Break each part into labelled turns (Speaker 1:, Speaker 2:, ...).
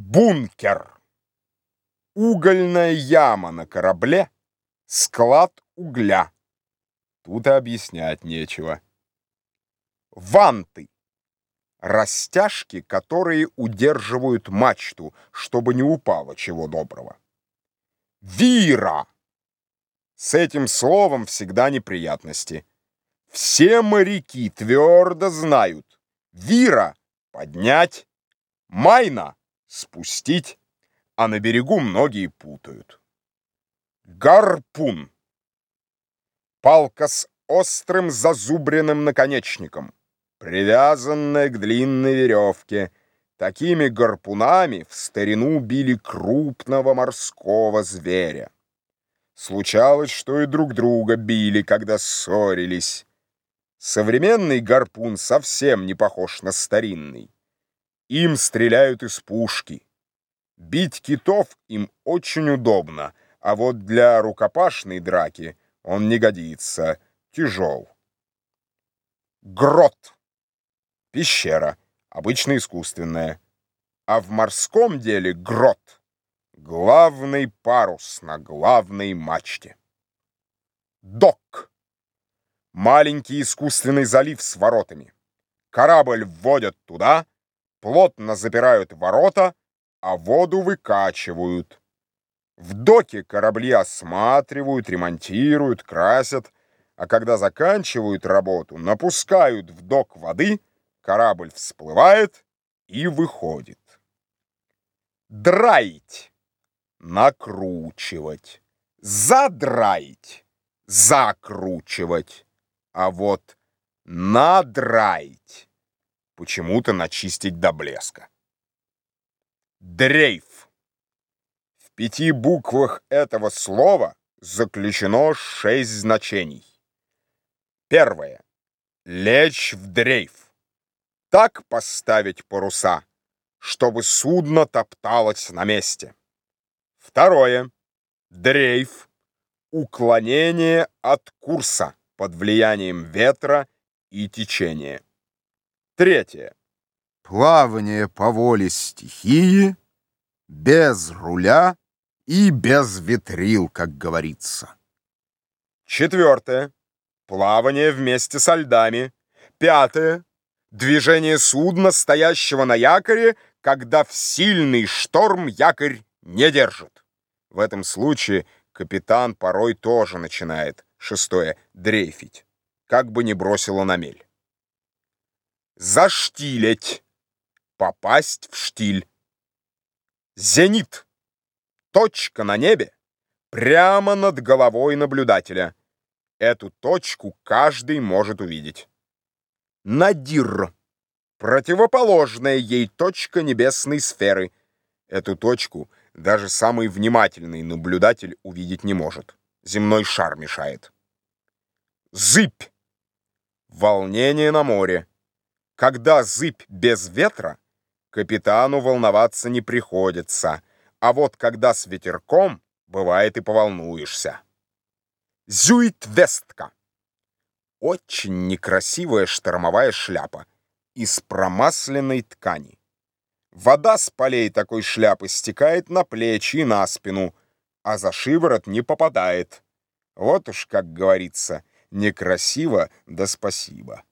Speaker 1: Бункер. Угольная яма на корабле, склад угля. Тут и объяснять нечего. Ванты. Растяжки, которые удерживают мачту, чтобы не упало чего доброго. Вира. С этим словом всегда неприятности. Все моряки твердо знают. Вира — поднять, майна — спустить, а на берегу многие путают. Гарпун. Палка с острым зазубренным наконечником, привязанная к длинной веревке. Такими гарпунами в старину били крупного морского зверя. Случалось, что и друг друга били, когда ссорились. Современный гарпун совсем не похож на старинный. Им стреляют из пушки. Бить китов им очень удобно, а вот для рукопашной драки он не годится, тяжел. Грот. Пещера, обычно искусственная. А в морском деле грот — главный парус на главной мачте. Док. Маленький искусственный залив с воротами. Корабль вводят туда — плотно запирают ворота, а воду выкачивают. В доке корабли осматривают, ремонтируют, красят, а когда заканчивают работу, напускают в док воды, корабль всплывает и выходит. Драить — накручивать, задраить — закручивать, а вот надраить почему-то начистить до блеска. Дрейф. В пяти буквах этого слова заключено шесть значений. Первое. Лечь в дрейф. Так поставить паруса, чтобы судно топталось на месте. Второе. Дрейф. Уклонение от курса под влиянием ветра и течения. Третье.
Speaker 2: Плавание по воле стихии, без руля и без ветрил, как говорится.
Speaker 1: Четвертое. Плавание вместе со льдами. Пятое. Движение судна, стоящего на якоре, когда в сильный шторм якорь не держит. В этом случае капитан порой тоже начинает, шестое, дрейфить, как бы не бросило на мель. Заштилить. Попасть в штиль. Зенит. Точка на небе прямо над головой наблюдателя. Эту точку каждый может увидеть. Надир. Противоположная ей точка небесной сферы. Эту точку даже самый внимательный наблюдатель увидеть не может. Земной шар мешает. Зыбь. Волнение на море. Когда зыбь без ветра, капитану волноваться не приходится, а вот когда с ветерком, бывает и поволнуешься. Зюит-вестка. Очень некрасивая штормовая шляпа из промасленной ткани. Вода с полей такой шляпы стекает на плечи и на спину, а за шиворот не попадает. Вот уж, как говорится, некрасиво, да спасибо.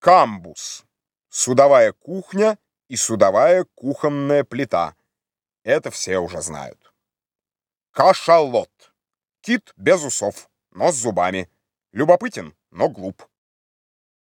Speaker 1: Камбус. Судовая кухня и судовая кухонная плита. Это все уже знают. Кашалот. Кит без усов, но с зубами. Любопытен, но глуп.